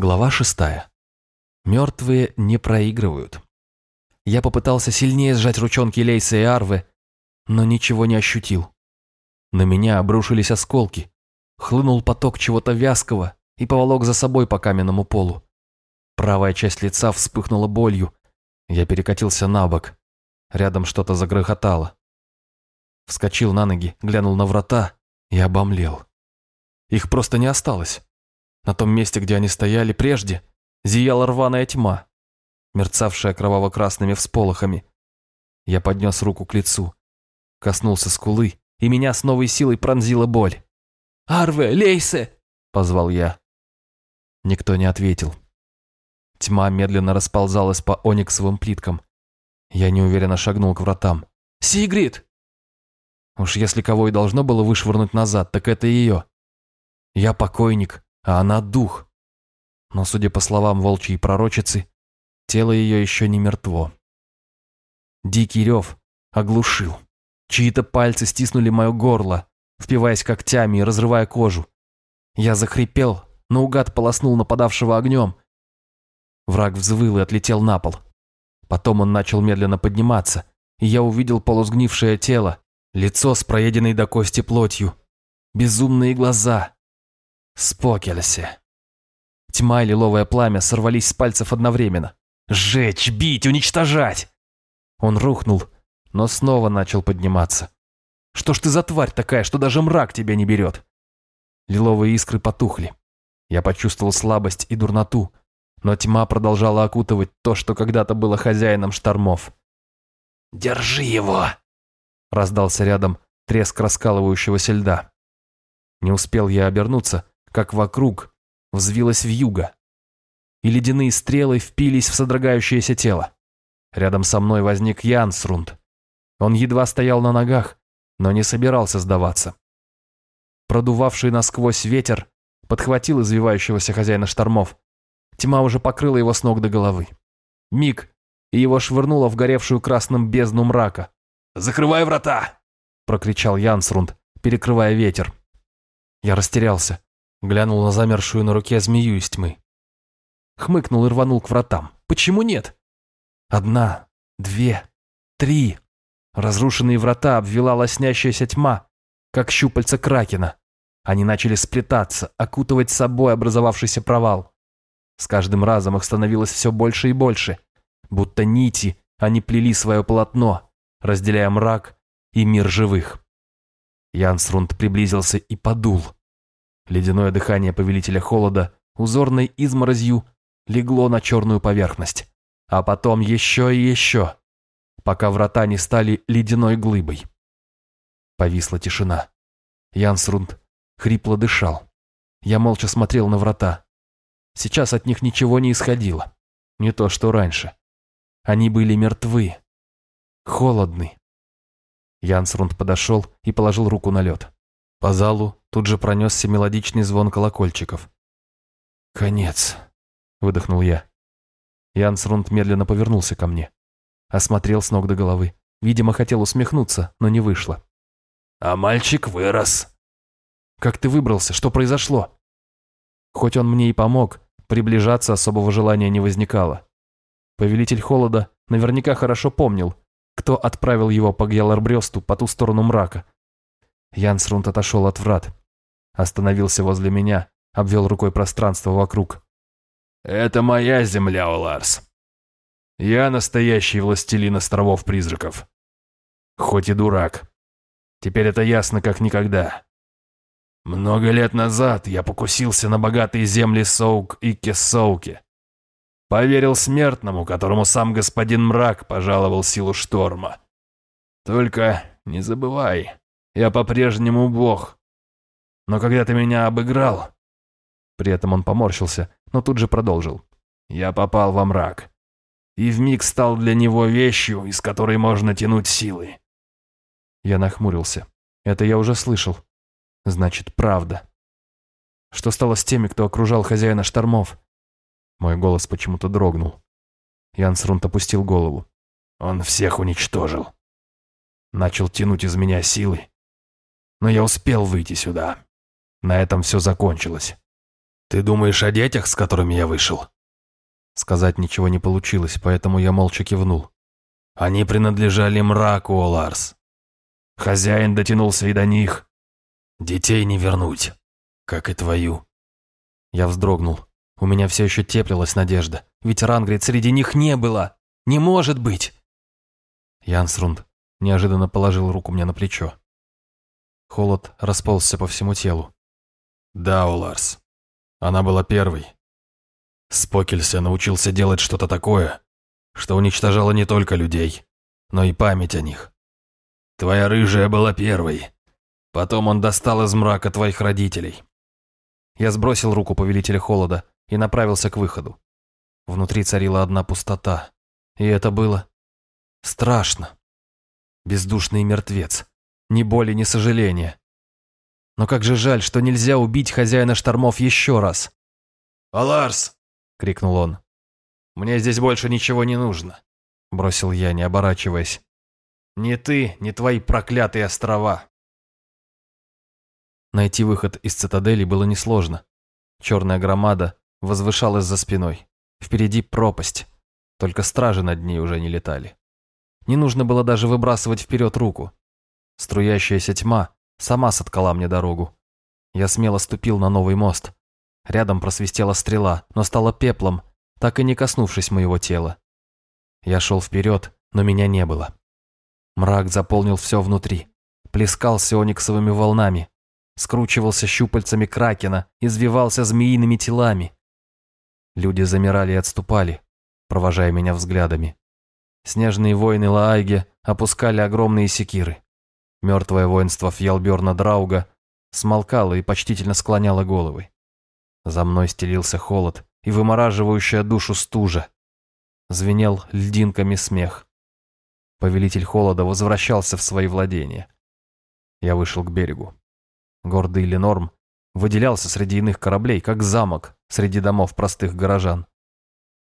Глава шестая. Мертвые не проигрывают. Я попытался сильнее сжать ручонки Лейса и Арвы, но ничего не ощутил. На меня обрушились осколки, хлынул поток чего-то вязкого и поволок за собой по каменному полу. Правая часть лица вспыхнула болью. Я перекатился на бок. Рядом что-то загрохотало. Вскочил на ноги, глянул на врата и обомлел. Их просто не осталось. На том месте, где они стояли прежде, зияла рваная тьма, мерцавшая кроваво-красными всполохами. Я поднес руку к лицу, коснулся скулы, и меня с новой силой пронзила боль. «Арве, Лейсе!» – позвал я. Никто не ответил. Тьма медленно расползалась по ониксовым плиткам. Я неуверенно шагнул к вратам. «Сигрид!» Уж если кого и должно было вышвырнуть назад, так это ее. Я покойник, а она дух. Но, судя по словам волчьей пророчицы, тело ее еще не мертво. Дикий рев оглушил. Чьи-то пальцы стиснули мое горло, впиваясь когтями и разрывая кожу. Я захрипел, наугад полоснул нападавшего огнем. Враг взвыл и отлетел на пол. Потом он начал медленно подниматься, и я увидел полусгнившее тело, лицо с проеденной до кости плотью, безумные глаза. Спокелься. Тьма и лиловое пламя сорвались с пальцев одновременно. «Сжечь, бить, уничтожать!» Он рухнул, но снова начал подниматься. «Что ж ты за тварь такая, что даже мрак тебя не берет?» Лиловые искры потухли. Я почувствовал слабость и дурноту, но тьма продолжала окутывать то, что когда-то было хозяином штормов. «Держи его!» Раздался рядом треск раскалывающегося льда. Не успел я обернуться, как вокруг взвилась вьюга, и ледяные стрелы впились в содрогающееся тело. Рядом со мной возник Янсрунд. Он едва стоял на ногах, но не собирался сдаваться. Продувавший насквозь ветер подхватил извивающегося хозяина штормов. Тьма уже покрыла его с ног до головы. Миг, и его швырнуло в горевшую красным бездну мрака. «Закрывай врата!» – прокричал Янсрунд, перекрывая ветер. Я растерялся, глянул на замершую на руке змею из тьмы. Хмыкнул и рванул к вратам. «Почему нет?» Одна, две, три. Разрушенные врата обвела лоснящаяся тьма, как щупальца кракена. Они начали сплетаться, окутывать собой образовавшийся провал. С каждым разом их становилось все больше и больше. Будто нити, они плели свое полотно, разделяя мрак и мир живых. Янсрунд приблизился и подул. Ледяное дыхание повелителя холода узорной изморозью легло на черную поверхность а потом еще и еще, пока врата не стали ледяной глыбой. Повисла тишина. Янсрунд хрипло дышал. Я молча смотрел на врата. Сейчас от них ничего не исходило. Не то, что раньше. Они были мертвы. Холодны. Янсрунд подошел и положил руку на лед. По залу тут же пронесся мелодичный звон колокольчиков. «Конец», — выдохнул я. Янсрунд медленно повернулся ко мне. Осмотрел с ног до головы. Видимо, хотел усмехнуться, но не вышло. «А мальчик вырос». «Как ты выбрался? Что произошло?» Хоть он мне и помог, приближаться особого желания не возникало. Повелитель Холода наверняка хорошо помнил, кто отправил его по Гьяларбрёсту по ту сторону мрака. Янсрунд отошел от врат. Остановился возле меня, обвел рукой пространство вокруг. «Это моя земля, Оларс. Я настоящий властелин островов-призраков. Хоть и дурак. Теперь это ясно как никогда. Много лет назад я покусился на богатые земли Соук и Кесоуки. Поверил смертному, которому сам господин Мрак пожаловал силу шторма. Только не забывай, я по-прежнему бог. Но когда ты меня обыграл, при этом он поморщился, но тут же продолжил. «Я попал во мрак. И вмиг стал для него вещью, из которой можно тянуть силы». Я нахмурился. Это я уже слышал. Значит, правда. Что стало с теми, кто окружал хозяина штормов? Мой голос почему-то дрогнул. Янсрунт опустил голову. Он всех уничтожил. Начал тянуть из меня силы. Но я успел выйти сюда. На этом все закончилось. «Ты думаешь о детях, с которыми я вышел?» Сказать ничего не получилось, поэтому я молча кивнул. «Они принадлежали мраку, Оларс. Хозяин дотянулся и до них. Детей не вернуть, как и твою». Я вздрогнул. У меня все еще теплилась надежда. Ведь Рангрид среди них не было. Не может быть. Янсрунд неожиданно положил руку мне на плечо. Холод расползся по всему телу. «Да, Оларс. Она была первой. Спокелься научился делать что-то такое, что уничтожало не только людей, но и память о них. Твоя рыжая была первой. Потом он достал из мрака твоих родителей. Я сбросил руку повелителя холода и направился к выходу. Внутри царила одна пустота, и это было страшно. Бездушный мертвец, ни боли, ни сожаления. Но как же жаль, что нельзя убить хозяина штормов еще раз. «Аларс!» — крикнул он. «Мне здесь больше ничего не нужно», — бросил я, не оборачиваясь. «Ни ты, ни твои проклятые острова». Найти выход из цитадели было несложно. Черная громада возвышалась за спиной. Впереди пропасть, только стражи над ней уже не летали. Не нужно было даже выбрасывать вперед руку. Струящаяся тьма сама соткала мне дорогу. Я смело ступил на новый мост. Рядом просвистела стрела, но стала пеплом, так и не коснувшись моего тела. Я шел вперед, но меня не было. Мрак заполнил все внутри, плескался ониксовыми волнами, скручивался щупальцами кракена, извивался змеиными телами. Люди замирали и отступали, провожая меня взглядами. Снежные воины Лаайге опускали огромные секиры. Мертвое воинство Фьялберна Драуга смолкало и почтительно склоняло головы. За мной стелился холод и вымораживающая душу стужа. Звенел льдинками смех. Повелитель холода возвращался в свои владения. Я вышел к берегу. Гордый Ленорм выделялся среди иных кораблей, как замок среди домов простых горожан.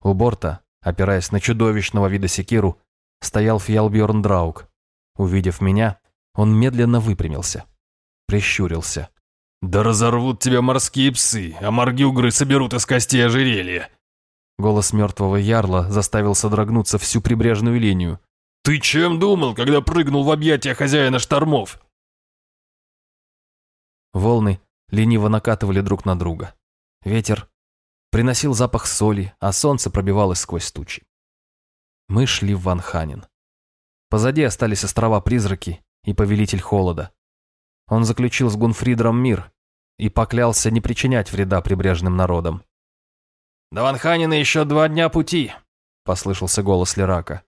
У борта, опираясь на чудовищного вида секиру, стоял Фьялбьорн Драуг. Увидев меня, он медленно выпрямился, прищурился. «Да разорвут тебя морские псы, а моргюгры соберут из костей ожерелья!» Голос мертвого ярла заставил содрогнуться всю прибрежную линию. «Ты чем думал, когда прыгнул в объятия хозяина штормов?» Волны лениво накатывали друг на друга. Ветер приносил запах соли, а солнце пробивалось сквозь тучи. Мы шли в Ванханин. Позади остались острова-призраки и повелитель холода. Он заключил с Гунфридром мир и поклялся не причинять вреда прибрежным народам. «До Ванханина еще два дня пути», — послышался голос Лерака.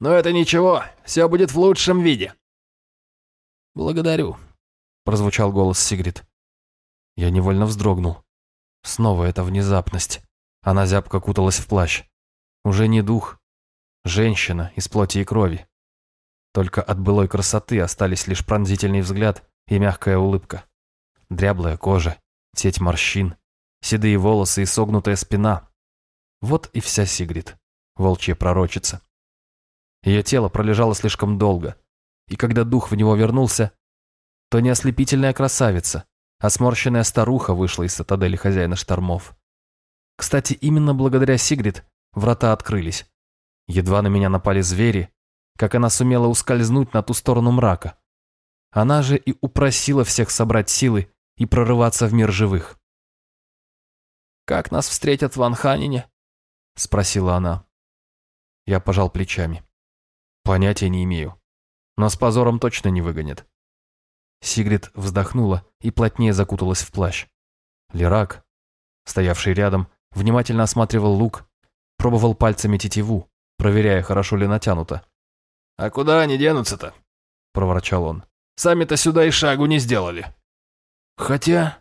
«Но это ничего, все будет в лучшем виде». «Благодарю», — прозвучал голос Сигрид. Я невольно вздрогнул. Снова эта внезапность. Она зябко куталась в плащ. Уже не дух. Женщина из плоти и крови. Только от былой красоты остались лишь пронзительный взгляд и мягкая улыбка. Дряблая кожа, сеть морщин, седые волосы и согнутая спина. Вот и вся Сигрид, волчья пророчица. Ее тело пролежало слишком долго, и когда дух в него вернулся, то не ослепительная красавица, а сморщенная старуха вышла из цитадели хозяина штормов. Кстати, именно благодаря Сигрид врата открылись. Едва на меня напали звери, как она сумела ускользнуть на ту сторону мрака. Она же и упросила всех собрать силы и прорываться в мир живых. «Как нас встретят в Ванханине?» – спросила она. Я пожал плечами. Понятия не имею. Но с позором точно не выгонят. Сигрид вздохнула и плотнее закуталась в плащ. Лирак, стоявший рядом, внимательно осматривал лук, пробовал пальцами тетиву, проверяя, хорошо ли натянуто. «А куда они денутся-то?» – проворчал он. «Сами-то сюда и шагу не сделали». «Хотя...»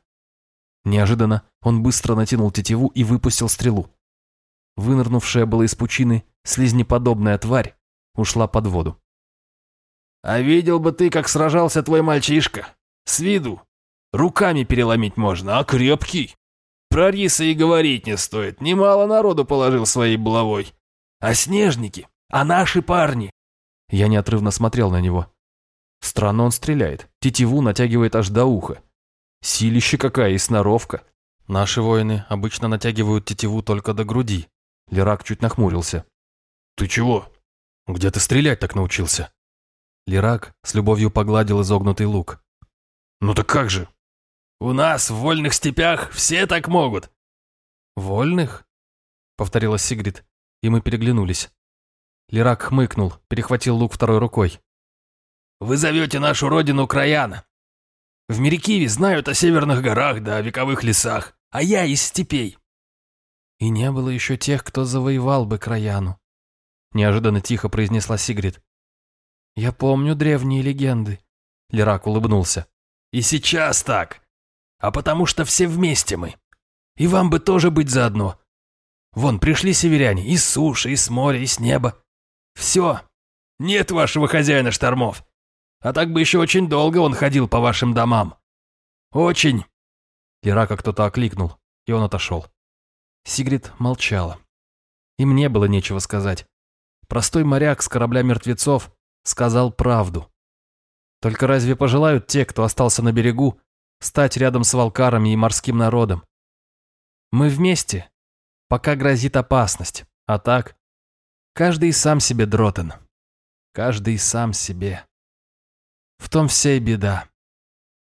Неожиданно он быстро натянул тетиву и выпустил стрелу. Вынырнувшая была из пучины слизнеподобная тварь ушла под воду. А видел бы ты, как сражался твой мальчишка. С виду. Руками переломить можно, а крепкий. Про риса и говорить не стоит. Немало народу положил своей булавой. А снежники? А наши парни? Я неотрывно смотрел на него. Странно он стреляет. Тетиву натягивает аж до уха. Силище какая и сноровка. Наши воины обычно натягивают тетиву только до груди. Лирак чуть нахмурился. Ты чего? Где ты стрелять так научился? Лирак с любовью погладил изогнутый лук. Ну так как же? У нас в вольных степях все так могут. Вольных? Повторила Сигрид, и мы переглянулись. Лирак хмыкнул, перехватил лук второй рукой. Вы зовете нашу родину Краяна. В Мерикиве знают о северных горах да о вековых лесах, а я из степей. И не было еще тех, кто завоевал бы Краяну. Неожиданно тихо произнесла Сигрид. Я помню древние легенды. Лирак улыбнулся. И сейчас так. А потому что все вместе мы. И вам бы тоже быть заодно. Вон, пришли северяне и с суши, и с моря, и с неба. Все. Нет вашего хозяина штормов. А так бы еще очень долго он ходил по вашим домам. Очень. Лирака кто-то окликнул, и он отошел. Сигрид молчала. И мне было нечего сказать. Простой моряк с корабля мертвецов сказал правду. Только разве пожелают те, кто остался на берегу, стать рядом с волкарами и морским народом? Мы вместе, пока грозит опасность, а так, каждый сам себе дротен. Каждый сам себе. В том вся и беда.